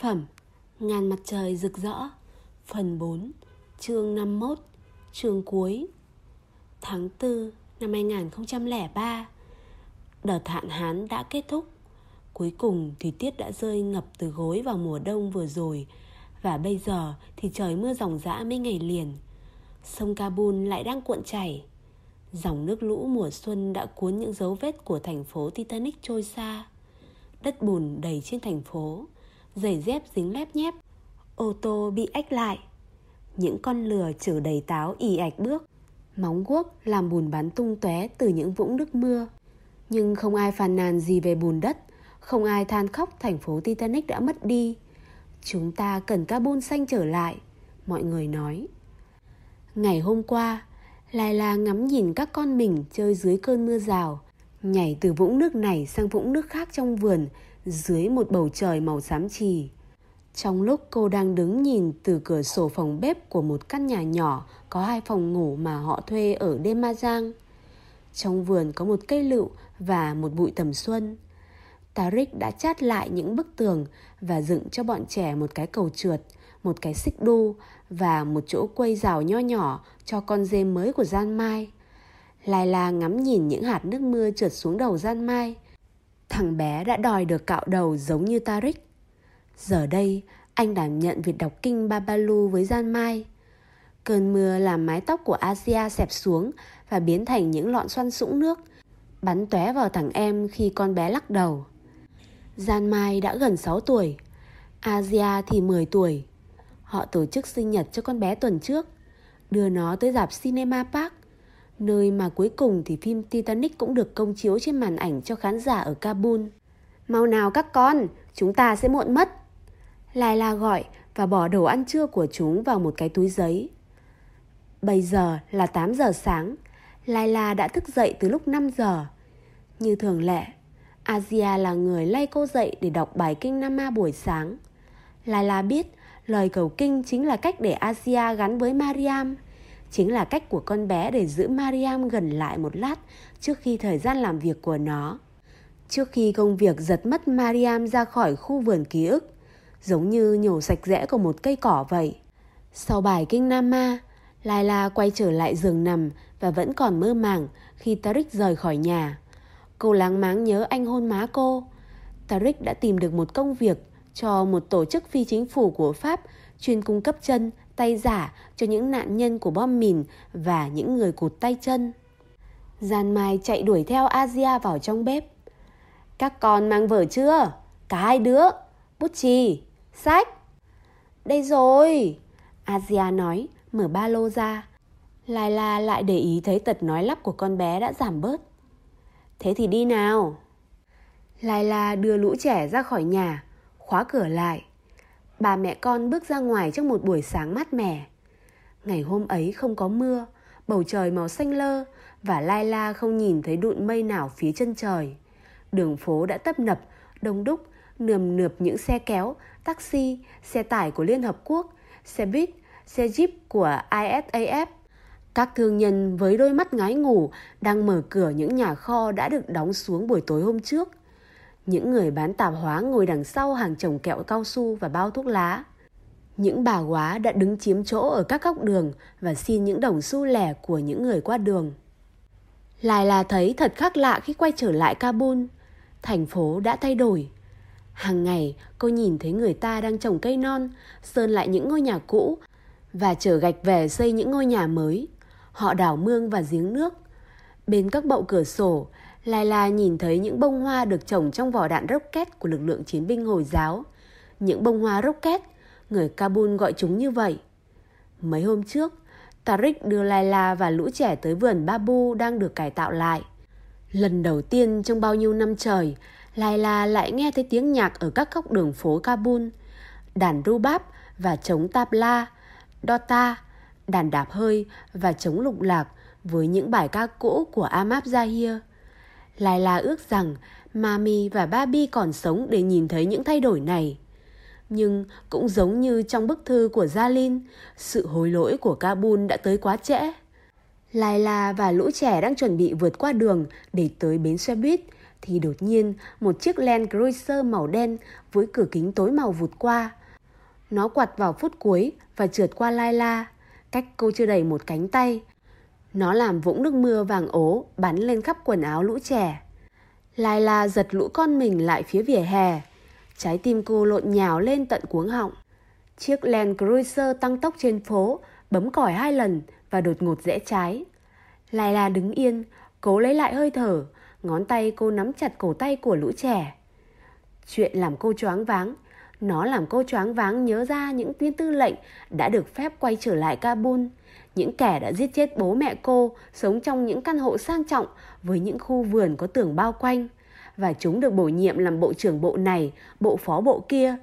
phẩm, Ngàn mặt trời rực rỡ, Phần 4 Chương 51 Chương cuối, Tháng 4 năm 2003 Đợt hạn hán đã kết thúc, Cuối cùng thì tiết đã rơi ngập từ gối vào mùa đông vừa rồi, Và bây giờ thì trời mưa ròng rã mấy ngày liền. Sông Kabul lại đang cuộn chảy. Dòng nước lũ mùa xuân đã cuốn những dấu vết của thành phố Titanic trôi xa. Đất bùn đầy trên thành phố. Giày dép dính lép nhép, Ô tô bị ách lại. Những con lừa chở đầy táo ì ạch bước. Móng guốc làm bùn bắn tung tóe từ những vũng nước mưa. Nhưng không ai phàn nàn gì về bùn đất, Không ai than khóc thành phố Titanic đã mất đi. Chúng ta cần carbon xanh trở lại, Mọi người nói. Ngày hôm qua, Lai La ngắm nhìn các con mình chơi dưới cơn mưa rào, Nhảy từ vũng nước này sang vũng nước khác trong vườn dưới một bầu trời màu xám trì Trong lúc cô đang đứng nhìn từ cửa sổ phòng bếp của một căn nhà nhỏ Có hai phòng ngủ mà họ thuê ở Demazang Trong vườn có một cây lựu và một bụi tầm xuân Tarik đã chát lại những bức tường và dựng cho bọn trẻ một cái cầu trượt, một cái xích đu và một chỗ quây rào nho nhỏ cho con dê mới của Gian Mai. Lai La ngắm nhìn những hạt nước mưa trượt xuống đầu Gian Mai. Thằng bé đã đòi được cạo đầu giống như Tarik. Giờ đây, anh đảm nhận việc đọc kinh Babalu với Gian Mai. Cơn mưa làm mái tóc của Asia xẹp xuống và biến thành những lọn xoăn sũng nước, bắn tóe vào thằng em khi con bé lắc đầu. Gian Mai đã gần 6 tuổi, Asia thì 10 tuổi. Họ tổ chức sinh nhật cho con bé tuần trước, đưa nó tới dạp Cinema Park, nơi mà cuối cùng thì phim Titanic cũng được công chiếu trên màn ảnh cho khán giả ở Kabul. Mau nào các con, chúng ta sẽ muộn mất. Lai La gọi và bỏ đồ ăn trưa của chúng vào một cái túi giấy. Bây giờ là 8 giờ sáng, Lai La đã thức dậy từ lúc 5 giờ. Như thường lệ, Asia là người lay cô dậy để đọc bài kinh Nam Ma buổi sáng. Lai La biết lời cầu kinh chính là cách để Asia gắn với Mariam. Chính là cách của con bé để giữ Mariam gần lại một lát trước khi thời gian làm việc của nó. Trước khi công việc giật mất Mariam ra khỏi khu vườn ký ức, giống như nhổ sạch rẽ của một cây cỏ vậy. Sau bài kinh Nam Ma, Laila quay trở lại giường nằm và vẫn còn mơ màng khi Tarik rời khỏi nhà. Cô láng máng nhớ anh hôn má cô. Tarik đã tìm được một công việc cho một tổ chức phi chính phủ của Pháp chuyên cung cấp chân, tay giả cho những nạn nhân của bom mìn và những người cụt tay chân. Gian Mai chạy đuổi theo Asia vào trong bếp. Các con mang vở chưa? Cả hai đứa. Bút chì, sách. Đây rồi. Asia nói, mở ba lô ra. Lai La lại để ý thấy tật nói lắp của con bé đã giảm bớt. Thế thì đi nào. Lai La đưa lũ trẻ ra khỏi nhà, khóa cửa lại. Bà mẹ con bước ra ngoài trong một buổi sáng mát mẻ. Ngày hôm ấy không có mưa, bầu trời màu xanh lơ và Laila không nhìn thấy đụn mây nào phía chân trời. Đường phố đã tấp nập, đông đúc, nườm nượp những xe kéo, taxi, xe tải của Liên Hợp Quốc, xe buýt, xe jeep của ISAF. Các thương nhân với đôi mắt ngái ngủ đang mở cửa những nhà kho đã được đóng xuống buổi tối hôm trước. Những người bán tạp hóa ngồi đằng sau hàng chồng kẹo cao su và bao thuốc lá. Những bà quá đã đứng chiếm chỗ ở các góc đường và xin những đồng xu lẻ của những người qua đường. Lại là thấy thật khác lạ khi quay trở lại Kabul. Thành phố đã thay đổi. Hàng ngày cô nhìn thấy người ta đang trồng cây non, sơn lại những ngôi nhà cũ và chở gạch về xây những ngôi nhà mới. Họ đào mương và giếng nước. Bên các bậu cửa sổ, Laila nhìn thấy những bông hoa được trồng trong vỏ đạn rocket của lực lượng chiến binh Hồi giáo. Những bông hoa rocket, người Kabul gọi chúng như vậy. Mấy hôm trước, Tariq đưa Laila và lũ trẻ tới vườn Babu đang được cải tạo lại. Lần đầu tiên trong bao nhiêu năm trời, Laila lại nghe thấy tiếng nhạc ở các góc đường phố Kabul. Đàn rubab và trống tabla, dota, đàn đạp hơi và trống lục lạc với những bài ca cũ của Amab Zahir. Laila ước rằng Mami và Babi còn sống để nhìn thấy những thay đổi này. Nhưng cũng giống như trong bức thư của Jalin, sự hối lỗi của Kabul đã tới quá trễ. Laila và lũ trẻ đang chuẩn bị vượt qua đường để tới bến xe buýt thì đột nhiên một chiếc Land Cruiser màu đen với cửa kính tối màu vụt qua. Nó quạt vào phút cuối và trượt qua Laila, cách cô chưa đầy một cánh tay. Nó làm vũng nước mưa vàng ố bắn lên khắp quần áo lũ trẻ. Laila giật lũ con mình lại phía vỉa hè. Trái tim cô lộn nhào lên tận cuống họng. Chiếc Land Cruiser tăng tốc trên phố, bấm còi hai lần và đột ngột rẽ trái. Laila đứng yên, cố lấy lại hơi thở, ngón tay cô nắm chặt cổ tay của lũ trẻ. Chuyện làm cô choáng váng, nó làm cô choáng váng nhớ ra những viên tư lệnh đã được phép quay trở lại Kabul, những kẻ đã giết chết bố mẹ cô sống trong những căn hộ sang trọng với những khu vườn có tường bao quanh. Và chúng được bổ nhiệm làm bộ trưởng bộ này, bộ phó bộ kia.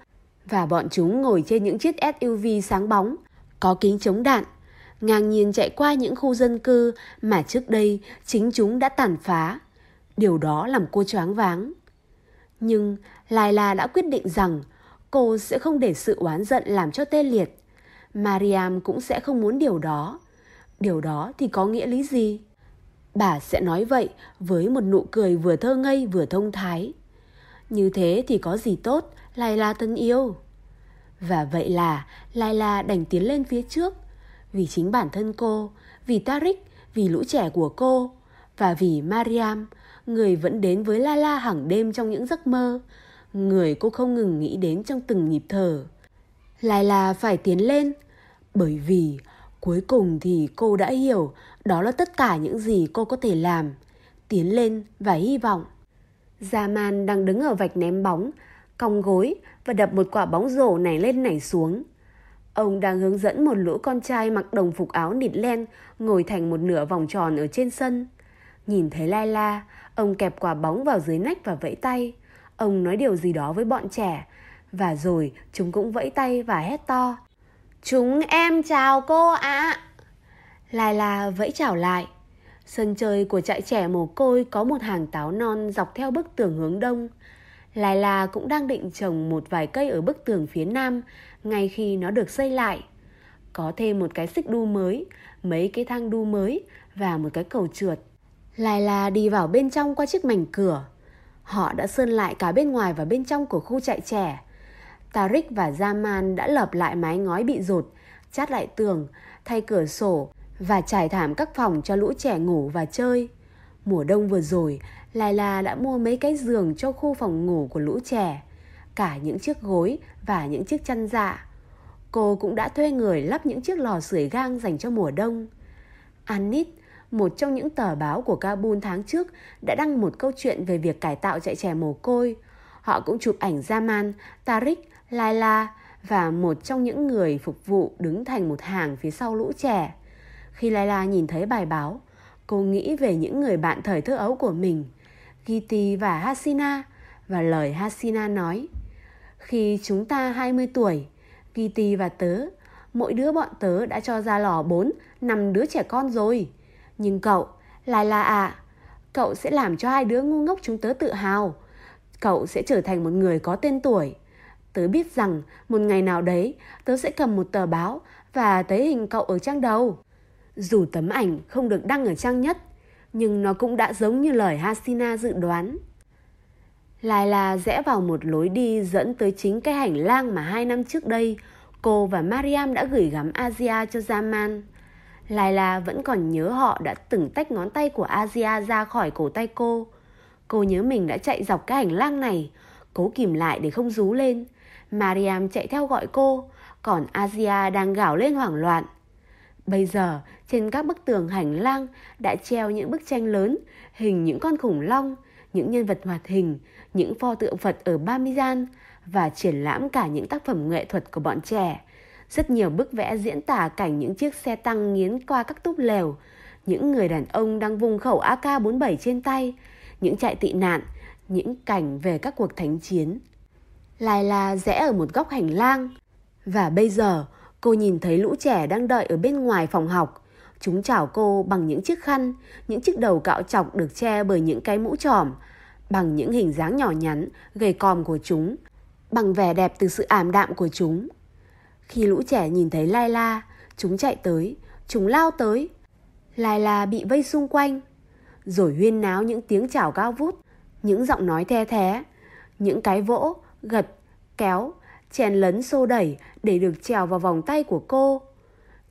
Và bọn chúng ngồi trên những chiếc SUV sáng bóng, có kính chống đạn, ngang nhiên chạy qua những khu dân cư mà trước đây chính chúng đã tàn phá. Điều đó làm cô choáng váng. Nhưng Laila đã quyết định rằng cô sẽ không để sự oán giận làm cho tê liệt. Mariam cũng sẽ không muốn điều đó. Điều đó thì có nghĩa lý gì? Bà sẽ nói vậy với một nụ cười vừa thơ ngây vừa thông thái. Như thế thì có gì tốt, Laila thân yêu. Và vậy là Laila đành tiến lên phía trước vì chính bản thân cô, vì Tarik, vì lũ trẻ của cô và vì Mariam, người vẫn đến với Lala hàng đêm trong những giấc mơ, người cô không ngừng nghĩ đến trong từng nhịp thở. Laila phải tiến lên, bởi vì cuối cùng thì cô đã hiểu đó là tất cả những gì cô có thể làm, tiến lên và hy vọng. Zaman đang đứng ở vạch ném bóng, cong gối và đập một quả bóng rổ nảy lên nảy xuống. Ông đang hướng dẫn một lũ con trai mặc đồng phục áo nịt len ngồi thành một nửa vòng tròn ở trên sân. Nhìn thấy Laila, ông kẹp quả bóng vào dưới nách và vẫy tay. Ông nói điều gì đó với bọn trẻ. Và rồi chúng cũng vẫy tay và hét to. Chúng em chào cô ạ. À. Laila vẫy chào lại. Sân chơi của trại trẻ mồ côi có một hàng táo non dọc theo bức tường hướng đông. Laila cũng đang định trồng một vài cây ở bức tường phía nam ngay khi nó được xây lại. Có thêm một cái xích đu mới, mấy cái thang đu mới và một cái cầu trượt. Laila đi vào bên trong qua chiếc mảnh cửa. Họ đã sơn lại cả bên ngoài và bên trong của khu trại trẻ. Tarik và Zaman đã lợp lại mái ngói bị rột, chát lại tường, thay cửa sổ và trải thảm các phòng cho lũ trẻ ngủ và chơi. Mùa đông vừa rồi, Laila đã mua mấy cái giường cho khu phòng ngủ của lũ trẻ, cả những chiếc gối và những chiếc chăn dạ. Cô cũng đã thuê người lắp những chiếc lò sưởi gang dành cho mùa đông. Anit, một trong những tờ báo của Kabul tháng trước, đã đăng một câu chuyện về việc cải tạo trại trẻ mồ côi. Họ cũng chụp ảnh Zaman, Tarik, Laila và một trong những người phục vụ đứng thành một hàng phía sau lũ trẻ. Khi Laila nhìn thấy bài báo, cô nghĩ về những người bạn thời thơ ấu của mình, Giti và Hasina, và lời Hasina nói. Khi chúng ta 20 tuổi, Giti và tớ, mỗi đứa bọn tớ đã cho ra lò 4, 5 đứa trẻ con rồi. Nhưng cậu, Laila à, cậu sẽ làm cho hai đứa ngu ngốc chúng tớ tự hào. Cậu sẽ trở thành một người có tên tuổi. Tớ biết rằng một ngày nào đấy tớ sẽ cầm một tờ báo và thấy hình cậu ở trang đầu. Dù tấm ảnh không được đăng ở trang nhất, nhưng nó cũng đã giống như lời Hasina dự đoán. Laila rẽ vào một lối đi dẫn tới chính cái hành lang mà hai năm trước đây cô và Mariam đã gửi gắm Asia cho Zaman. Laila vẫn còn nhớ họ đã từng tách ngón tay của Asia ra khỏi cổ tay cô. Cô nhớ mình đã chạy dọc cái hành lang này, cố kìm lại để không rú lên. Mariam chạy theo gọi cô, còn Asia đang gào lên hoảng loạn. Bây giờ, trên các bức tường hành lang đã treo những bức tranh lớn, hình những con khủng long, những nhân vật hoạt hình, những pho tượng Phật ở Bamiyan và triển lãm cả những tác phẩm nghệ thuật của bọn trẻ. Rất nhiều bức vẽ diễn tả cảnh những chiếc xe tăng nghiến qua các túp lều, những người đàn ông đang vùng khẩu AK-47 trên tay, những trại tị nạn, những cảnh về các cuộc thánh chiến. Lai La rẽ ở một góc hành lang. Và bây giờ, cô nhìn thấy lũ trẻ đang đợi ở bên ngoài phòng học. Chúng chào cô bằng những chiếc khăn, những chiếc đầu cạo chọc được che bởi những cái mũ tròm, bằng những hình dáng nhỏ nhắn, gầy còm của chúng, bằng vẻ đẹp từ sự ảm đạm của chúng. Khi lũ trẻ nhìn thấy Laila, chúng chạy tới, chúng lao tới. Laila bị vây xung quanh, rồi huyên náo những tiếng chào cao vút. Những giọng nói the thé, những cái vỗ, gật, kéo, chèn lấn xô đẩy để được trèo vào vòng tay của cô.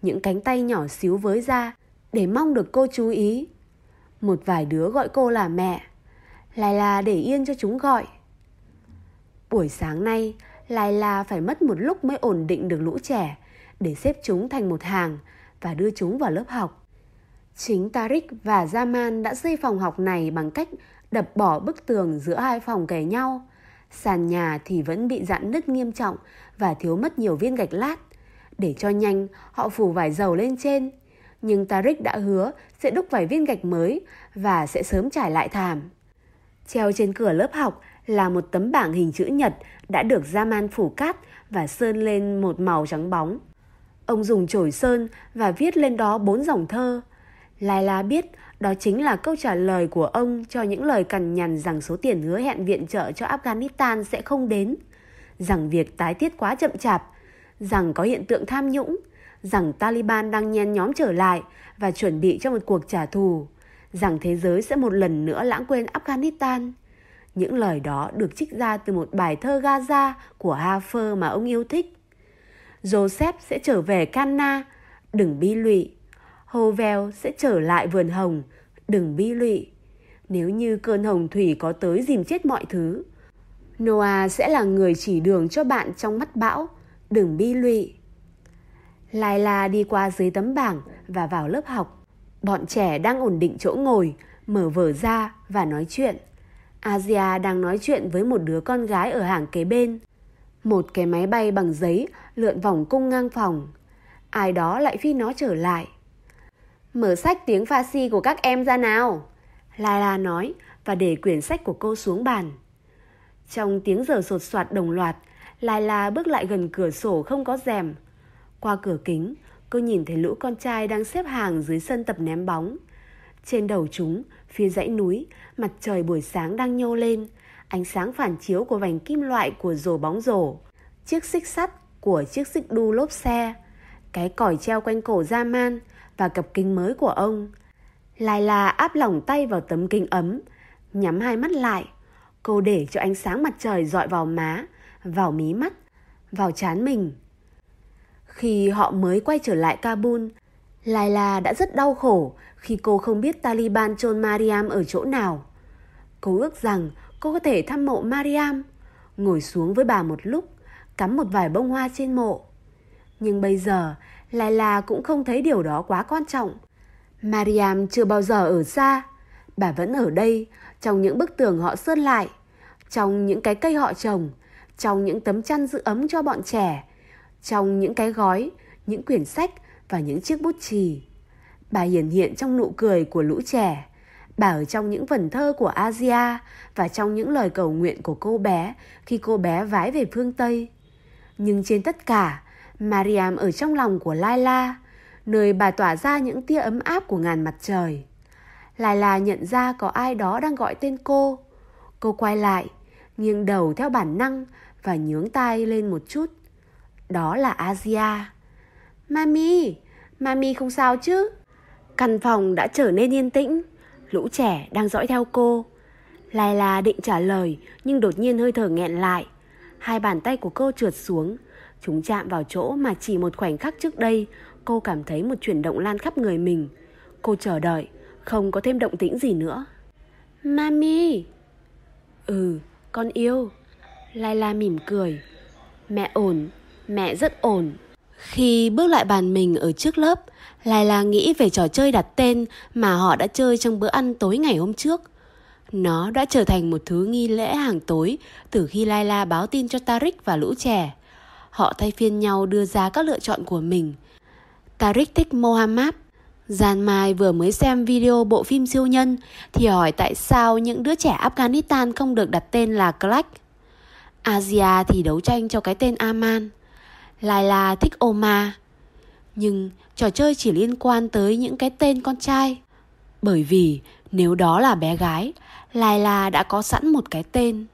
Những cánh tay nhỏ xíu với ra để mong được cô chú ý. Một vài đứa gọi cô là mẹ. Lại là để yên cho chúng gọi. Buổi sáng nay, lại là phải mất một lúc mới ổn định được lũ trẻ để xếp chúng thành một hàng và đưa chúng vào lớp học. Chính Tarik và Zaman đã xây phòng học này bằng cách đập bỏ bức tường giữa hai phòng kề nhau. Sàn nhà thì vẫn bị dạn nứt nghiêm trọng và thiếu mất nhiều viên gạch lát. Để cho nhanh, họ phủ vải dầu lên trên. Nhưng Tarik đã hứa sẽ đúc vài viên gạch mới và sẽ sớm trải lại thảm. Treo trên cửa lớp học là một tấm bảng hình chữ nhật đã được Zaman phủ cát và sơn lên một màu trắng bóng. Ông dùng chổi sơn và viết lên đó bốn dòng thơ. Lai La biết đó chính là câu trả lời của ông cho những lời cằn nhằn rằng số tiền hứa hẹn viện trợ cho Afghanistan sẽ không đến, rằng việc tái thiết quá chậm chạp, rằng có hiện tượng tham nhũng, rằng Taliban đang nhen nhóm trở lại và chuẩn bị cho một cuộc trả thù, rằng thế giới sẽ một lần nữa lãng quên Afghanistan. Những lời đó được trích ra từ một bài thơ Gaza của Hafer mà ông yêu thích. Joseph sẽ trở về Canna, đừng bi lụy. Hovel sẽ trở lại vườn hồng, đừng bi lụy. Nếu như cơn hồng thủy có tới dìm chết mọi thứ. Noah sẽ là người chỉ đường cho bạn trong mắt bão, đừng bi lụy. Laila đi qua dưới tấm bảng và vào lớp học. Bọn trẻ đang ổn định chỗ ngồi, mở vở ra và nói chuyện. Asia đang nói chuyện với một đứa con gái ở hàng kế bên. Một cái máy bay bằng giấy lượn vòng cung ngang phòng. Ai đó lại phi nó trở lại. Mở sách tiếng pha si của các em ra nào. Laila nói và để quyển sách của cô xuống bàn. Trong tiếng giờ sột soạt đồng loạt, Laila bước lại gần cửa sổ không có rèm. Qua cửa kính, cô nhìn thấy lũ con trai đang xếp hàng dưới sân tập ném bóng. Trên đầu chúng, phía dãy núi, mặt trời buổi sáng đang nhô lên, ánh sáng phản chiếu của vành kim loại của rổ bóng rổ, chiếc xích sắt của chiếc xích đu lốp xe, cái còi treo quanh cổ da man và cặp kính mới của ông. Lai là áp lỏng tay vào tấm kính ấm, nhắm hai mắt lại. Cô để cho ánh sáng mặt trời dọi vào má, vào mí mắt, vào chán mình. Khi họ mới quay trở lại Kabul, Laila đã rất đau khổ khi cô không biết Taliban chôn Mariam ở chỗ nào. Cô ước rằng cô có thể thăm mộ Mariam, ngồi xuống với bà một lúc, cắm một vài bông hoa trên mộ. Nhưng bây giờ, Laila cũng không thấy điều đó quá quan trọng. Mariam chưa bao giờ ở xa, bà vẫn ở đây, trong những bức tường họ sơn lại, trong những cái cây họ trồng, trong những tấm chăn giữ ấm cho bọn trẻ, trong những cái gói, những quyển sách và những chiếc bút chì. Bà hiển hiện trong nụ cười của lũ trẻ, bà ở trong những vần thơ của Asia và trong những lời cầu nguyện của cô bé khi cô bé vái về phương Tây. Nhưng trên tất cả, Mariam ở trong lòng của Laila, nơi bà tỏa ra những tia ấm áp của ngàn mặt trời. Laila nhận ra có ai đó đang gọi tên cô. Cô quay lại, nghiêng đầu theo bản năng và nhướng tai lên một chút. Đó là Asia. Mami, Mami không sao chứ? Căn phòng đã trở nên yên tĩnh, lũ trẻ đang dõi theo cô. Laila định trả lời nhưng đột nhiên hơi thở nghẹn lại. Hai bàn tay của cô trượt xuống, chúng chạm vào chỗ mà chỉ một khoảnh khắc trước đây cô cảm thấy một chuyển động lan khắp người mình. Cô chờ đợi, không có thêm động tĩnh gì nữa. Mami! Ừ, con yêu. Laila mỉm cười. Mẹ ổn, mẹ rất ổn. Khi bước lại bàn mình ở trước lớp, Laila nghĩ về trò chơi đặt tên mà họ đã chơi trong bữa ăn tối ngày hôm trước. Nó đã trở thành một thứ nghi lễ hàng tối từ khi Laila báo tin cho Tarik và lũ trẻ. Họ thay phiên nhau đưa ra các lựa chọn của mình. Tarik thích Mohammad. Gian Mai vừa mới xem video bộ phim siêu nhân thì hỏi tại sao những đứa trẻ Afghanistan không được đặt tên là Clark. Asia thì đấu tranh cho cái tên Aman. Laila thích Oma. Nhưng trò chơi chỉ liên quan tới những cái tên con trai. Bởi vì nếu đó là bé gái, Laila đã có sẵn một cái tên.